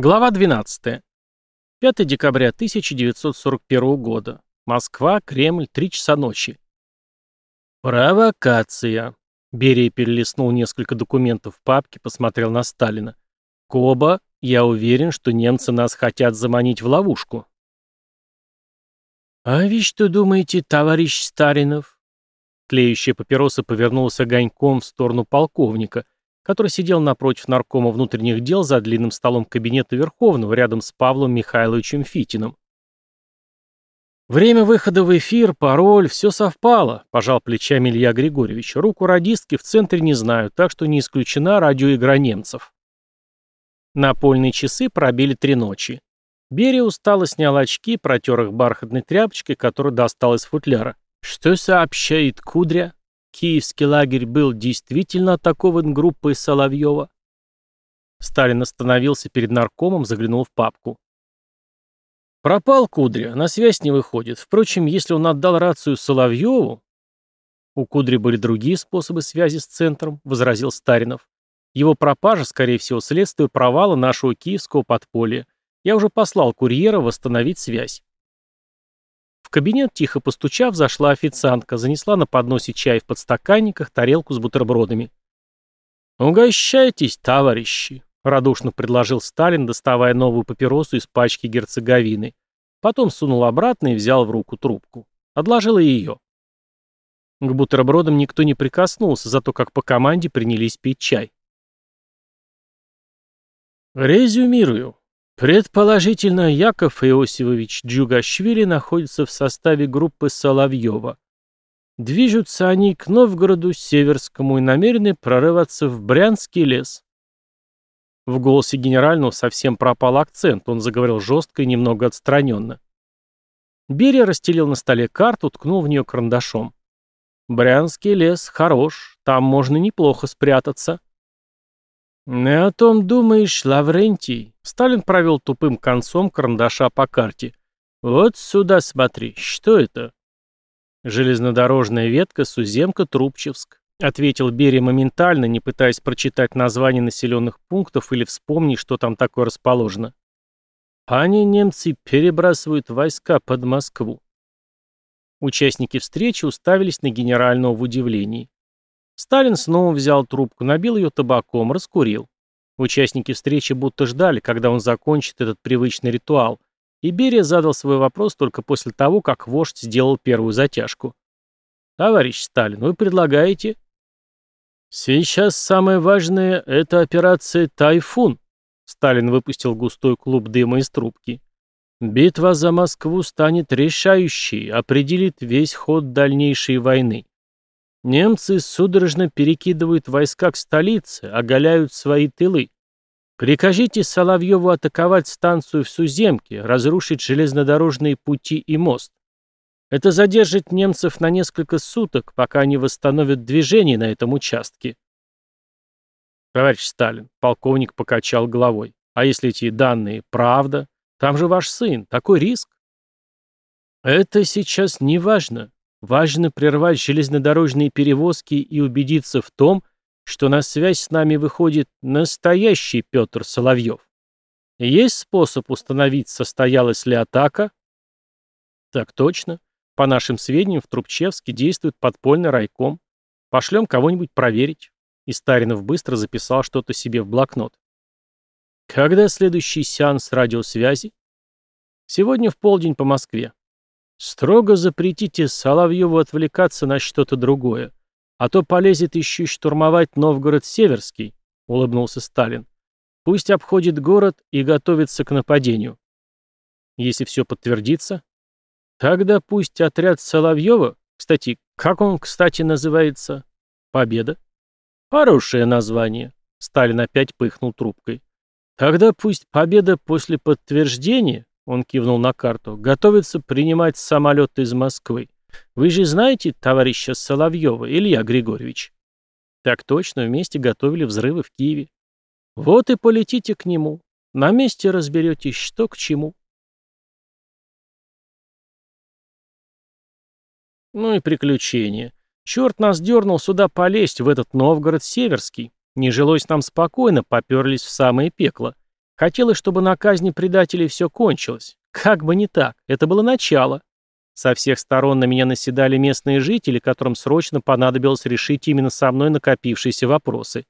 Глава 12. 5 декабря 1941 года. Москва, Кремль, 3 часа ночи. Провокация. Берия перелистнул несколько документов в папке, посмотрел на Сталина. Коба, я уверен, что немцы нас хотят заманить в ловушку. А вы что думаете, товарищ Старинов? Тлеющая папироса повернулась огоньком в сторону полковника – который сидел напротив наркома внутренних дел за длинным столом кабинета Верховного рядом с Павлом Михайловичем Фитиным. Время выхода в эфир, пароль, все совпало, пожал плечами Илья Григорьевич. Руку радистки в центре не знаю, так что не исключена радиоигра немцев. Напольные часы пробили три ночи. Берия устало снял очки, протер их бархатной тряпочкой, которую достал из футляра. «Что сообщает Кудря?» Киевский лагерь был действительно атакован группой Соловьева? Сталин остановился перед наркомом, заглянул в папку. Пропал Кудря, на связь не выходит. Впрочем, если он отдал рацию Соловьеву... У Кудри были другие способы связи с центром, возразил Старинов. Его пропажа, скорее всего, следствие провала нашего киевского подполья. Я уже послал курьера восстановить связь. В кабинет, тихо постучав, зашла официантка, занесла на подносе чай в подстаканниках, тарелку с бутербродами. «Угощайтесь, товарищи», — радушно предложил Сталин, доставая новую папиросу из пачки герцоговины. Потом сунул обратно и взял в руку трубку. Отложил и ее. К бутербродам никто не прикоснулся, зато как по команде принялись пить чай. «Резюмирую. Предположительно, Яков Иосифович Джугашвили находится в составе группы Соловьева. Движутся они к Новгороду Северскому и намерены прорываться в Брянский лес. В голосе генерального совсем пропал акцент, он заговорил жестко и немного отстраненно. Берия расстелил на столе карту, ткнул в нее карандашом. «Брянский лес хорош, там можно неплохо спрятаться». «Не о том думаешь, Лаврентий?» Сталин провел тупым концом карандаша по карте. «Вот сюда смотри, что это?» «Железнодорожная ветка Суземка-Трубчевск», — ответил Берия моментально, не пытаясь прочитать название населенных пунктов или вспомнить, что там такое расположено. «Они, немцы, перебрасывают войска под Москву». Участники встречи уставились на генерального в удивлении. Сталин снова взял трубку, набил ее табаком, раскурил. Участники встречи будто ждали, когда он закончит этот привычный ритуал, и Берия задал свой вопрос только после того, как вождь сделал первую затяжку. «Товарищ Сталин, вы предлагаете?» «Сейчас самое важное — это операция «Тайфун», — Сталин выпустил густой клуб дыма из трубки. «Битва за Москву станет решающей, определит весь ход дальнейшей войны. Немцы судорожно перекидывают войска к столице, оголяют свои тылы. Прикажите Соловьеву атаковать станцию в Суземке, разрушить железнодорожные пути и мост. Это задержит немцев на несколько суток, пока они восстановят движение на этом участке. Товарищ Сталин, полковник покачал головой. А если эти данные правда? Там же ваш сын, такой риск. Это сейчас не важно. Важно прервать железнодорожные перевозки и убедиться в том, что на связь с нами выходит настоящий Петр Соловьев. Есть способ установить, состоялась ли атака? Так точно. По нашим сведениям, в Трубчевске действует подпольный райком. Пошлем кого-нибудь проверить. И Старинов быстро записал что-то себе в блокнот. Когда следующий сеанс радиосвязи? Сегодня в полдень по Москве. Строго запретите Соловьеву отвлекаться на что-то другое, а то полезет еще штурмовать Новгород-Северский, улыбнулся Сталин. Пусть обходит город и готовится к нападению. Если все подтвердится, тогда пусть отряд Соловьева, кстати, как он, кстати, называется? Победа? Хорошее название. Сталин опять пыхнул трубкой. Тогда пусть победа после подтверждения он кивнул на карту. Готовится принимать самолет из Москвы. Вы же знаете товарища Соловьева, Илья Григорьевич? Так точно, вместе готовили взрывы в Киеве. Вот и полетите к нему. На месте разберетесь, что к чему. Ну и приключения. Черт нас дернул сюда полезть, в этот Новгород Северский. Не жилось нам спокойно, поперлись в самое пекло. Хотелось, чтобы на казни предателей все кончилось. Как бы не так, это было начало. Со всех сторон на меня наседали местные жители, которым срочно понадобилось решить именно со мной накопившиеся вопросы.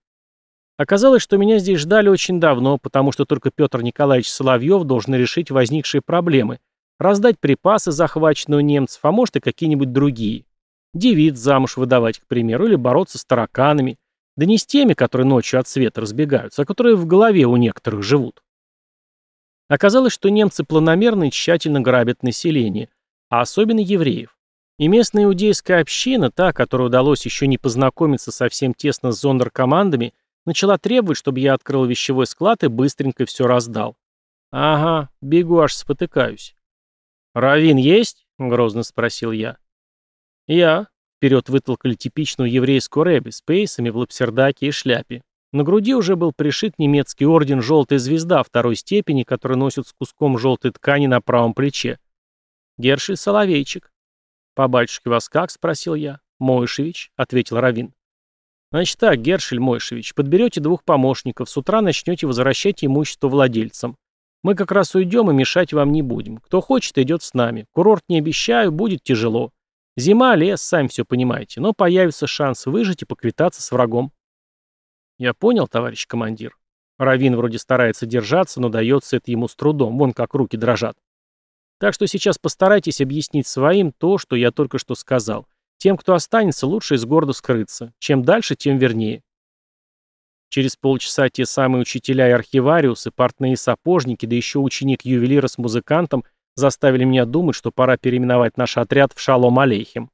Оказалось, что меня здесь ждали очень давно, потому что только Петр Николаевич Соловьев должен решить возникшие проблемы, раздать припасы, захваченные у немцев, а может и какие-нибудь другие. Девиц замуж выдавать, к примеру, или бороться с тараканами. Да не с теми, которые ночью от света разбегаются, а которые в голове у некоторых живут. Оказалось, что немцы планомерно и тщательно грабят население, а особенно евреев. И местная иудейская община, та, которой удалось еще не познакомиться совсем тесно с зондеркомандами, начала требовать, чтобы я открыл вещевой склад и быстренько все раздал. Ага, бегу аж спотыкаюсь. «Равин есть?» — грозно спросил я. «Я», Вперед вытолкали типичную еврейскую рэби с пейсами в лапсердаке и шляпе. На груди уже был пришит немецкий орден «Желтая звезда» второй степени, который носит с куском желтой ткани на правом плече. Гершель Соловейчик. «По батюшке вас как?» — спросил я. «Мойшевич», — ответил Равин. «Значит так, Гершель Мойшевич, подберете двух помощников, с утра начнете возвращать имущество владельцам. Мы как раз уйдем и мешать вам не будем. Кто хочет, идет с нами. Курорт не обещаю, будет тяжело. Зима, лес, сами все понимаете, но появится шанс выжить и поквитаться с врагом. Я понял, товарищ командир. Равин вроде старается держаться, но дается это ему с трудом, вон как руки дрожат. Так что сейчас постарайтесь объяснить своим то, что я только что сказал. Тем, кто останется, лучше из города скрыться. Чем дальше, тем вернее. Через полчаса те самые учителя и архивариусы, портные сапожники, да еще ученик ювелира с музыкантом – заставили меня думать, что пора переименовать наш отряд в Шалом Алейхим.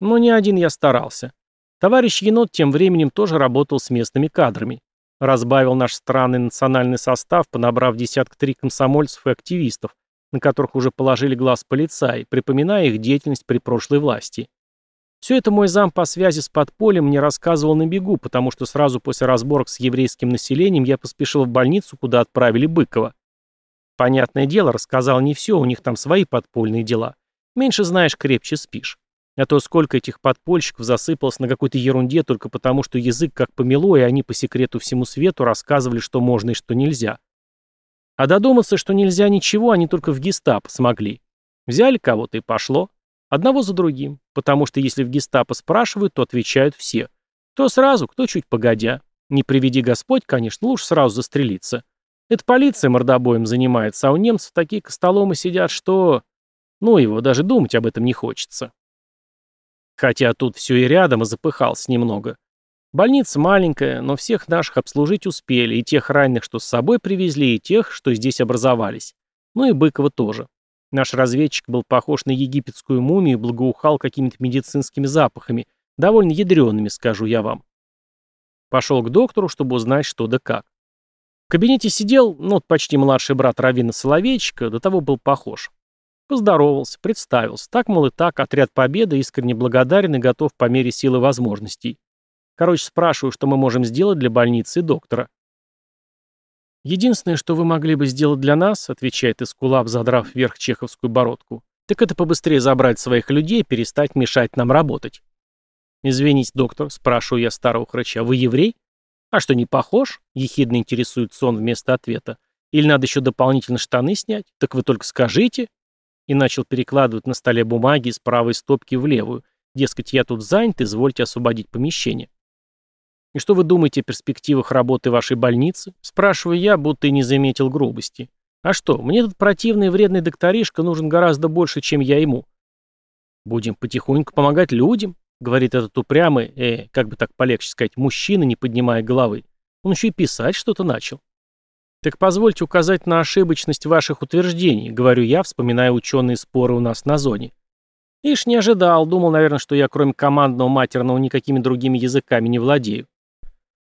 Но не один я старался. Товарищ Енот тем временем тоже работал с местными кадрами. Разбавил наш странный национальный состав, понабрав десятка три комсомольцев и активистов, на которых уже положили глаз полицаи, припоминая их деятельность при прошлой власти. Все это мой зам по связи с подпольем мне рассказывал на бегу, потому что сразу после разборок с еврейским населением я поспешил в больницу, куда отправили Быкова. Понятное дело, рассказал не все, у них там свои подпольные дела. Меньше знаешь, крепче спишь. А то сколько этих подпольщиков засыпалось на какой-то ерунде только потому, что язык как помело, и они по секрету всему свету рассказывали, что можно и что нельзя. А додуматься, что нельзя ничего, они только в гестапо смогли. Взяли кого-то и пошло. Одного за другим. Потому что если в гестапо спрашивают, то отвечают все. Кто сразу, кто чуть погодя. Не приведи Господь, конечно, лучше сразу застрелиться. Это полиция мордобоем занимается, а у немцев такие костоломы сидят, что... Ну, его даже думать об этом не хочется. Хотя тут все и рядом, и запыхался немного. Больница маленькая, но всех наших обслужить успели, и тех раненых, что с собой привезли, и тех, что здесь образовались. Ну и Быкова тоже. Наш разведчик был похож на египетскую мумию и благоухал какими-то медицинскими запахами, довольно ядреными, скажу я вам. Пошел к доктору, чтобы узнать, что да как. Кабинете сидел, ну, почти младший брат Равина Соловейчика, до того был похож. Поздоровался, представился. Так, мол, и так, отряд Победы искренне благодарен и готов по мере силы возможностей. Короче, спрашиваю, что мы можем сделать для больницы и доктора. «Единственное, что вы могли бы сделать для нас», — отвечает Искулап, задрав вверх чеховскую бородку, «так это побыстрее забрать своих людей и перестать мешать нам работать». «Извините, доктор», — спрашиваю я старого храча, — «вы еврей?» «А что, не похож?» — ехидно интересуется он вместо ответа. «Или надо еще дополнительно штаны снять? Так вы только скажите!» И начал перекладывать на столе бумаги из правой стопки в левую. Дескать, я тут занят, извольте освободить помещение. «И что вы думаете о перспективах работы вашей больницы?» Спрашиваю я, будто и не заметил грубости. «А что, мне этот противный вредный докторишка нужен гораздо больше, чем я ему». «Будем потихоньку помогать людям», Говорит этот упрямый, э, как бы так полегче сказать, мужчина, не поднимая головы. Он еще и писать что-то начал. Так позвольте указать на ошибочность ваших утверждений, говорю я, вспоминая ученые споры у нас на зоне. Ишь, не ожидал, думал, наверное, что я кроме командного матерного никакими другими языками не владею.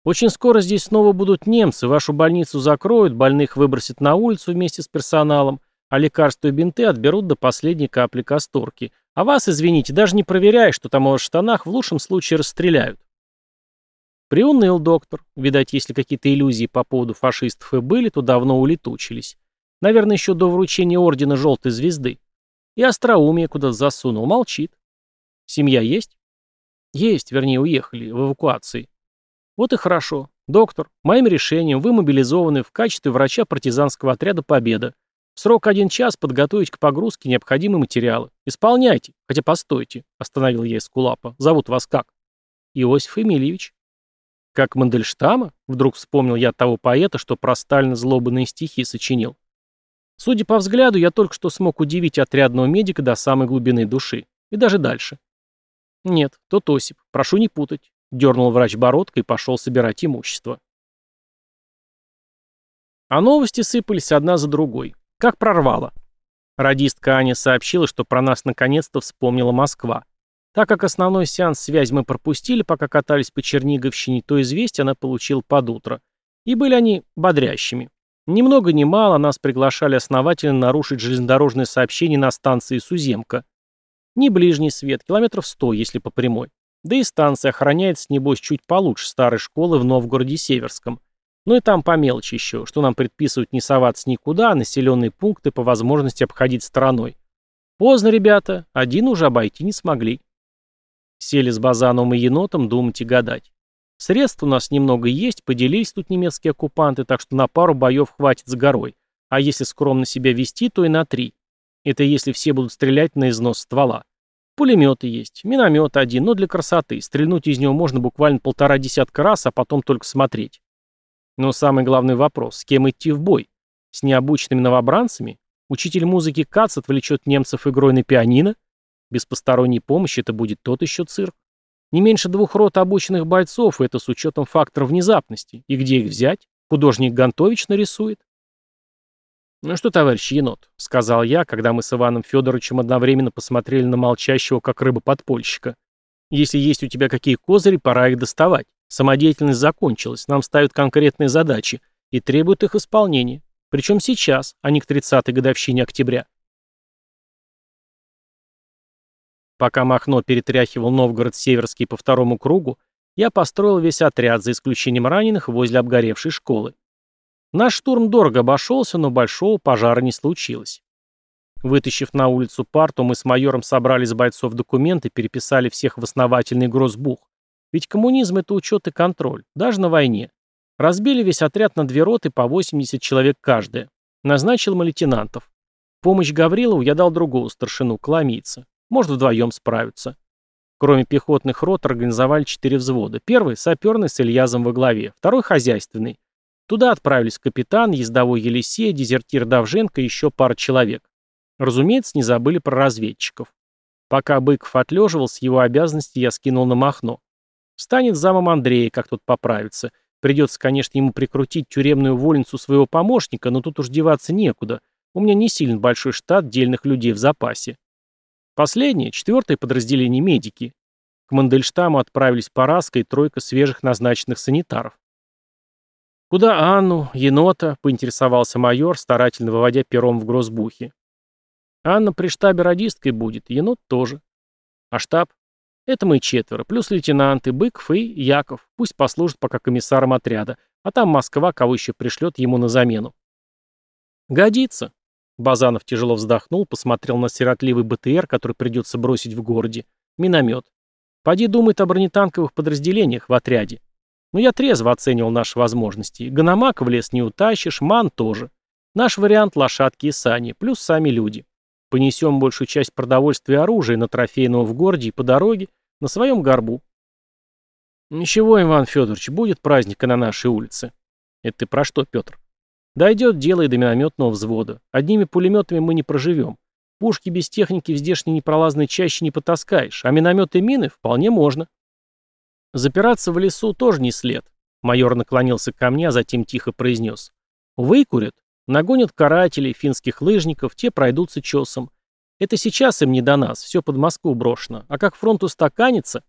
Очень скоро здесь снова будут немцы, вашу больницу закроют, больных выбросят на улицу вместе с персоналом, а лекарства и бинты отберут до последней капли касторки. А вас, извините, даже не проверяя, что там у вас в штанах, в лучшем случае расстреляют. Приуныл доктор. Видать, если какие-то иллюзии по поводу фашистов и были, то давно улетучились. Наверное, еще до вручения ордена Желтой Звезды. И остроумие куда засунул, молчит. Семья есть? Есть, вернее, уехали, в эвакуации. Вот и хорошо. Доктор, моим решением вы мобилизованы в качестве врача партизанского отряда «Победа». Срок один час подготовить к погрузке необходимые материалы. Исполняйте. Хотя постойте, остановил я Эскулапа. Зовут вас как? Иосиф Эмильевич. Как Мандельштама? Вдруг вспомнил я того поэта, что про Сталина злобные стихи сочинил. Судя по взгляду, я только что смог удивить отрядного медика до самой глубины души. И даже дальше. Нет, тот Осип. Прошу не путать. Дернул врач бородкой и пошел собирать имущество. А новости сыпались одна за другой. Как прорвало. Радистка Аня сообщила, что про нас наконец-то вспомнила Москва. Так как основной сеанс связи мы пропустили, пока катались по Черниговщине, то известие она получила под утро. И были они бодрящими. Ни много ни мало нас приглашали основательно нарушить железнодорожное сообщение на станции Суземка. Не ближний свет, километров сто, если по прямой. Да и станция охраняется, небось, чуть получше старой школы в Новгороде Северском. Ну и там по мелочи еще, что нам предписывают не соваться никуда, а населенные пункты по возможности обходить стороной. Поздно, ребята, один уже обойти не смогли. Сели с Базановым и енотом думать и гадать. Средств у нас немного есть, поделились тут немецкие оккупанты, так что на пару боев хватит с горой. А если скромно себя вести, то и на три. Это если все будут стрелять на износ ствола. Пулеметы есть, миномет один, но для красоты. Стрельнуть из него можно буквально полтора десятка раз, а потом только смотреть. Но самый главный вопрос, с кем идти в бой? С необученными новобранцами? Учитель музыки Кац отвлечет немцев игрой на пианино? Без посторонней помощи это будет тот еще цирк. Не меньше двух рот обученных бойцов, и это с учетом фактора внезапности. И где их взять? Художник Гантович нарисует. «Ну что, товарищ енот», — сказал я, когда мы с Иваном Федоровичем одновременно посмотрели на молчащего, как рыба подпольщика. «Если есть у тебя какие козыри, пора их доставать. Самодеятельность закончилась, нам ставят конкретные задачи и требуют их исполнения. Причем сейчас, а не к 30-й годовщине октября. Пока Махно перетряхивал Новгород-Северский по второму кругу, я построил весь отряд, за исключением раненых, возле обгоревшей школы. Наш штурм дорого обошелся, но большого пожара не случилось. Вытащив на улицу парту, мы с майором собрали с бойцов документы, переписали всех в основательный грозбух. Ведь коммунизм — это учет и контроль, даже на войне. Разбили весь отряд на две роты по 80 человек каждая. Назначил мы лейтенантов. Помощь Гаврилову я дал другого старшину, Коломийца. Может, вдвоем справиться. Кроме пехотных рот организовали четыре взвода. Первый – саперный с Ильязом во главе. Второй – хозяйственный. Туда отправились капитан, ездовой Елисей, дезертир Давженко и еще пара человек. Разумеется, не забыли про разведчиков. Пока Быков отлеживал, с его обязанностей я скинул на Махно. Станет замом Андрея, как тут поправится. Придется, конечно, ему прикрутить тюремную вольницу своего помощника, но тут уж деваться некуда. У меня не сильно большой штат дельных людей в запасе. Последнее, четвертое подразделение медики. К Мандельштаму отправились Параска и тройка свежих назначенных санитаров. «Куда Анну, енота?» — поинтересовался майор, старательно выводя пером в грозбухе. «Анна при штабе радисткой будет, енот тоже. А штаб? Это мы четверо, плюс лейтенанты Быков и Яков. Пусть послужат пока комиссаром отряда, а там Москва кого еще пришлет ему на замену». «Годится», Базанов тяжело вздохнул, посмотрел на сиротливый БТР, который придется бросить в городе. Миномет. Поди думает о бронетанковых подразделениях в отряде. Но я трезво оценивал наши возможности. Гономак в лес не утащишь, ман тоже. Наш вариант – лошадки и сани, плюс сами люди. Понесем большую часть продовольствия и оружия на трофейного в городе и по дороге, на своем горбу. Ничего, Иван Федорович, будет праздник на нашей улице. Это ты про что, Петр? Дойдет дело и до минометного взвода. Одними пулеметами мы не проживем. Пушки без техники в здешней непролазной чаще не потаскаешь, а минометы и мины вполне можно. Запираться в лесу тоже не след. Майор наклонился ко мне, а затем тихо произнес. Выкурят, нагонят карателей, финских лыжников, те пройдутся чесом. Это сейчас им не до нас, все под Москву брошено. А как фронт устаканится,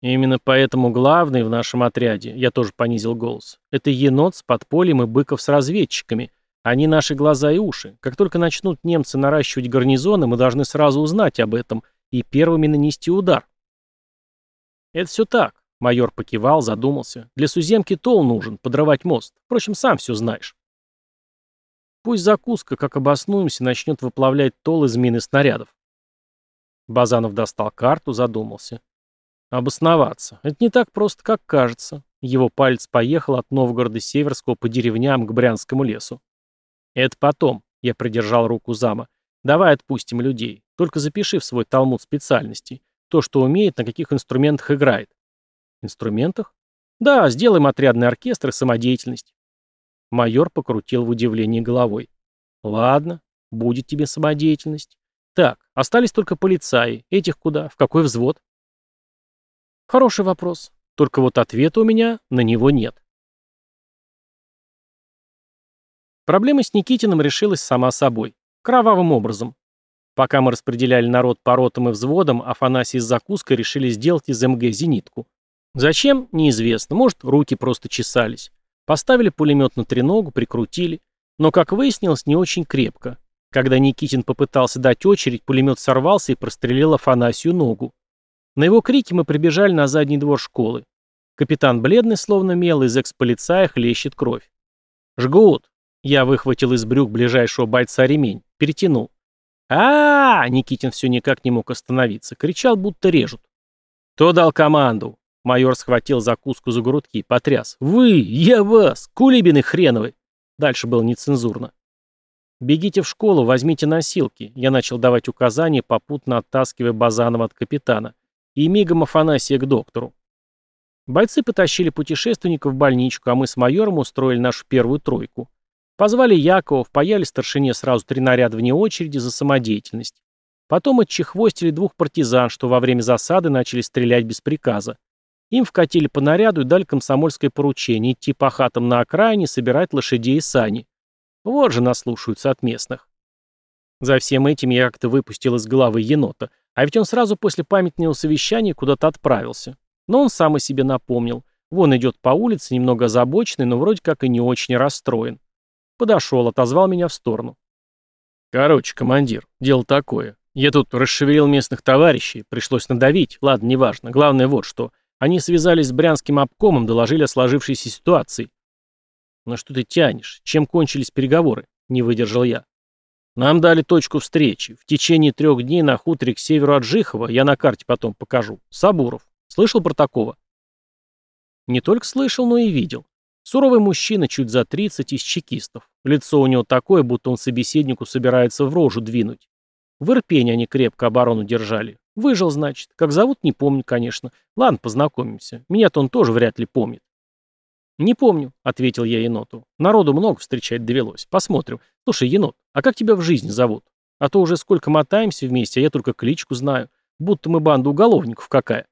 именно поэтому главный в нашем отряде, я тоже понизил голос, это енот с подпольем и быков с разведчиками. Они наши глаза и уши. Как только начнут немцы наращивать гарнизоны, мы должны сразу узнать об этом и первыми нанести удар. Это все так. Майор покивал, задумался. Для Суземки тол нужен, подрывать мост. Впрочем, сам все знаешь. Пусть закуска, как обоснуемся, начнет выплавлять тол из мин и снарядов. Базанов достал карту, задумался. Обосноваться. Это не так просто, как кажется. Его палец поехал от Новгорода Северского по деревням к Брянскому лесу. «Это потом», — я придержал руку зама. «Давай отпустим людей. Только запиши в свой талмуд специальностей. То, что умеет, на каких инструментах играет». «Инструментах?» «Да, сделаем отрядный оркестр и самодеятельность». Майор покрутил в удивлении головой. «Ладно, будет тебе самодеятельность. Так, остались только полицаи. Этих куда? В какой взвод?» «Хороший вопрос. Только вот ответа у меня на него нет». Проблема с Никитиным решилась сама собой. Кровавым образом. Пока мы распределяли народ по ротам и взводам, Афанасий с закуской решили сделать из МГ зенитку. Зачем? Неизвестно. Может, руки просто чесались. Поставили пулемет на треногу, прикрутили. Но, как выяснилось, не очень крепко. Когда Никитин попытался дать очередь, пулемет сорвался и прострелил Афанасию ногу. На его крики мы прибежали на задний двор школы. Капитан бледный, словно мел, из экс-полицая хлещет кровь. «Жгут!» Я выхватил из брюк ближайшего бойца ремень, перетянул. а, -а, -а Никитин все никак не мог остановиться, кричал, будто режут. «Кто дал команду?» Майор схватил закуску за грудки, потряс. «Вы! Я вас! Кулибины хреновы!» Дальше было нецензурно. «Бегите в школу, возьмите носилки», я начал давать указания, попутно оттаскивая Базанова от капитана. И мигом Афанасия к доктору. Бойцы потащили путешественников в больничку, а мы с майором устроили нашу первую тройку. Позвали Якова, впаяли старшине сразу три наряда вне очереди за самодеятельность. Потом отчехвостили двух партизан, что во время засады начали стрелять без приказа. Им вкатили по наряду и дали комсомольское поручение идти по хатам на окраине, собирать лошадей и сани. Вот же наслушаются от местных. За всем этим я как-то выпустил из головы енота, а ведь он сразу после памятного совещания куда-то отправился. Но он сам о себе напомнил. Вон идет по улице, немного озабоченный, но вроде как и не очень расстроен. Подошел, отозвал меня в сторону. Короче, командир, дело такое. Я тут расшевелил местных товарищей, пришлось надавить, ладно, неважно. Главное вот что. Они связались с брянским обкомом, доложили о сложившейся ситуации. «Ну что ты тянешь? Чем кончились переговоры?» — не выдержал я. «Нам дали точку встречи. В течение трех дней на хуторе к северу от Жихова, я на карте потом покажу, Сабуров. Слышал про такого?» Не только слышал, но и видел. Суровый мужчина, чуть за 30, из чекистов. Лицо у него такое, будто он собеседнику собирается в рожу двинуть. В Ирпене они крепко оборону держали. Выжил, значит. Как зовут, не помню, конечно. Ладно, познакомимся. Меня-то он тоже вряд ли помнит. «Не помню», — ответил я еноту. «Народу много встречать довелось. Посмотрим. Слушай, енот, а как тебя в жизни зовут? А то уже сколько мотаемся вместе, а я только кличку знаю. Будто мы банда уголовников какая».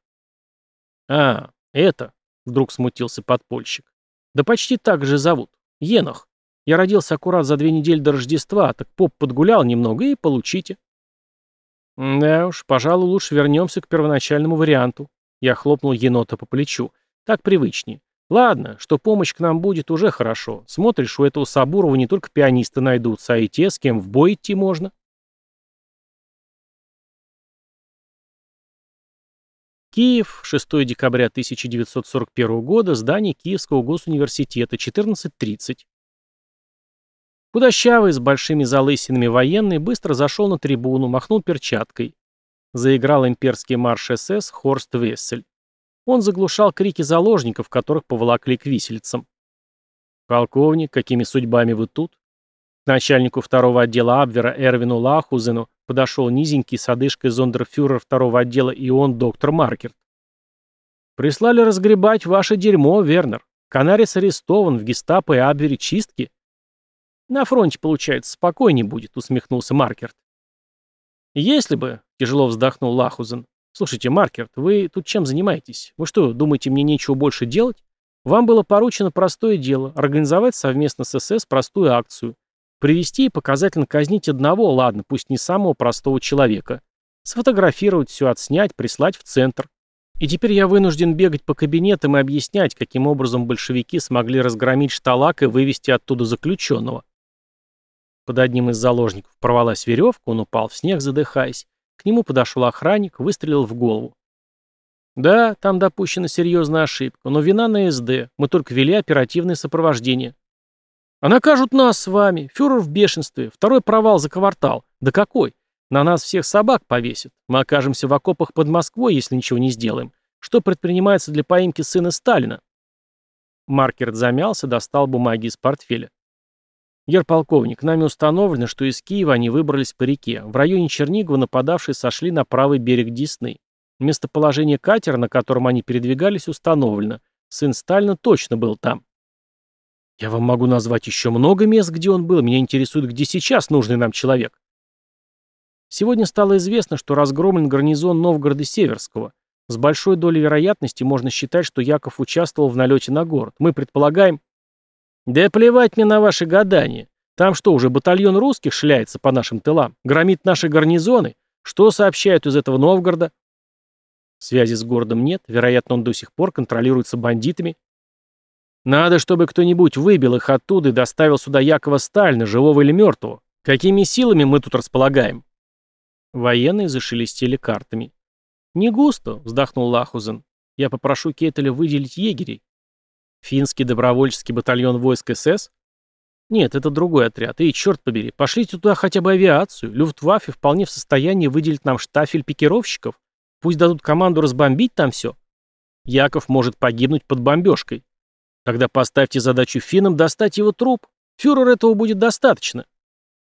«А, это...» — вдруг смутился подпольщик. Да почти так же зовут. Енох. Я родился аккурат за две недели до Рождества, так поп подгулял немного и получите. Да уж, пожалуй, лучше вернемся к первоначальному варианту. Я хлопнул енота по плечу. Так привычнее. Ладно, что помощь к нам будет, уже хорошо. Смотришь, у этого Сабурова не только пианисты найдутся, а и те, с кем в бой идти можно. Киев, 6 декабря 1941 года, здание Киевского госуниверситета, 14.30. Худощавый, с большими залысинами военный, быстро зашел на трибуну, махнул перчаткой. Заиграл имперский марш СС Хорст Вессель. Он заглушал крики заложников, которых поволокли к виселицам. «Полковник, какими судьбами вы тут?» К начальнику второго отдела Абвера Эрвину Лахузену подошел низенький с одышкой зондерфюрер второго отдела ИОН доктор Маркерт. «Прислали разгребать ваше дерьмо, Вернер. Канарис арестован, в гестапо и Абвере чистки». «На фронте, получается, спокойнее будет», — усмехнулся Маркерт. «Если бы», — тяжело вздохнул Лахузен. «Слушайте, Маркерт, вы тут чем занимаетесь? Вы что, думаете, мне нечего больше делать? Вам было поручено простое дело — организовать совместно с СС простую акцию. Привести и показательно казнить одного, ладно, пусть не самого простого человека. Сфотографировать все, отснять, прислать в центр. И теперь я вынужден бегать по кабинетам и объяснять, каким образом большевики смогли разгромить шталак и вывести оттуда заключенного. Под одним из заложников порвалась веревка, он упал в снег, задыхаясь. К нему подошел охранник, выстрелил в голову. Да, там допущена серьезная ошибка, но вина на СД. Мы только вели оперативное сопровождение. А накажут нас с вами. Фюрер в бешенстве. Второй провал за квартал. Да какой? На нас всех собак повесят. Мы окажемся в окопах под Москвой, если ничего не сделаем. Что предпринимается для поимки сына Сталина? Маркерт замялся, достал бумаги из портфеля. Герполковник, нами установлено, что из Киева они выбрались по реке. В районе Чернигова нападавшие сошли на правый берег Десны. Местоположение катера, на котором они передвигались, установлено. Сын Сталина точно был там. Я вам могу назвать еще много мест, где он был. Меня интересует, где сейчас нужный нам человек. Сегодня стало известно, что разгромлен гарнизон Новгорода Северского. С большой долей вероятности можно считать, что Яков участвовал в налете на город. Мы предполагаем... Да плевать мне на ваши гадания. Там что, уже батальон русских шляется по нашим тылам? Громит наши гарнизоны? Что сообщают из этого Новгорода? Связи с городом нет, вероятно, он до сих пор контролируется бандитами. Надо, чтобы кто-нибудь выбил их оттуда и доставил сюда Якова Сталина, живого или мертвого. Какими силами мы тут располагаем?» Военные зашелестели картами. «Не густо», — вздохнул Лахузен. «Я попрошу Кетеля выделить егерей». «Финский добровольческий батальон войск СС?» «Нет, это другой отряд. И, черт побери, пошлите туда хотя бы авиацию. Люфтваффе вполне в состоянии выделить нам штафель пикировщиков. Пусть дадут команду разбомбить там все. Яков может погибнуть под бомбежкой. Тогда поставьте задачу финнам достать его труп. Фюрер этого будет достаточно.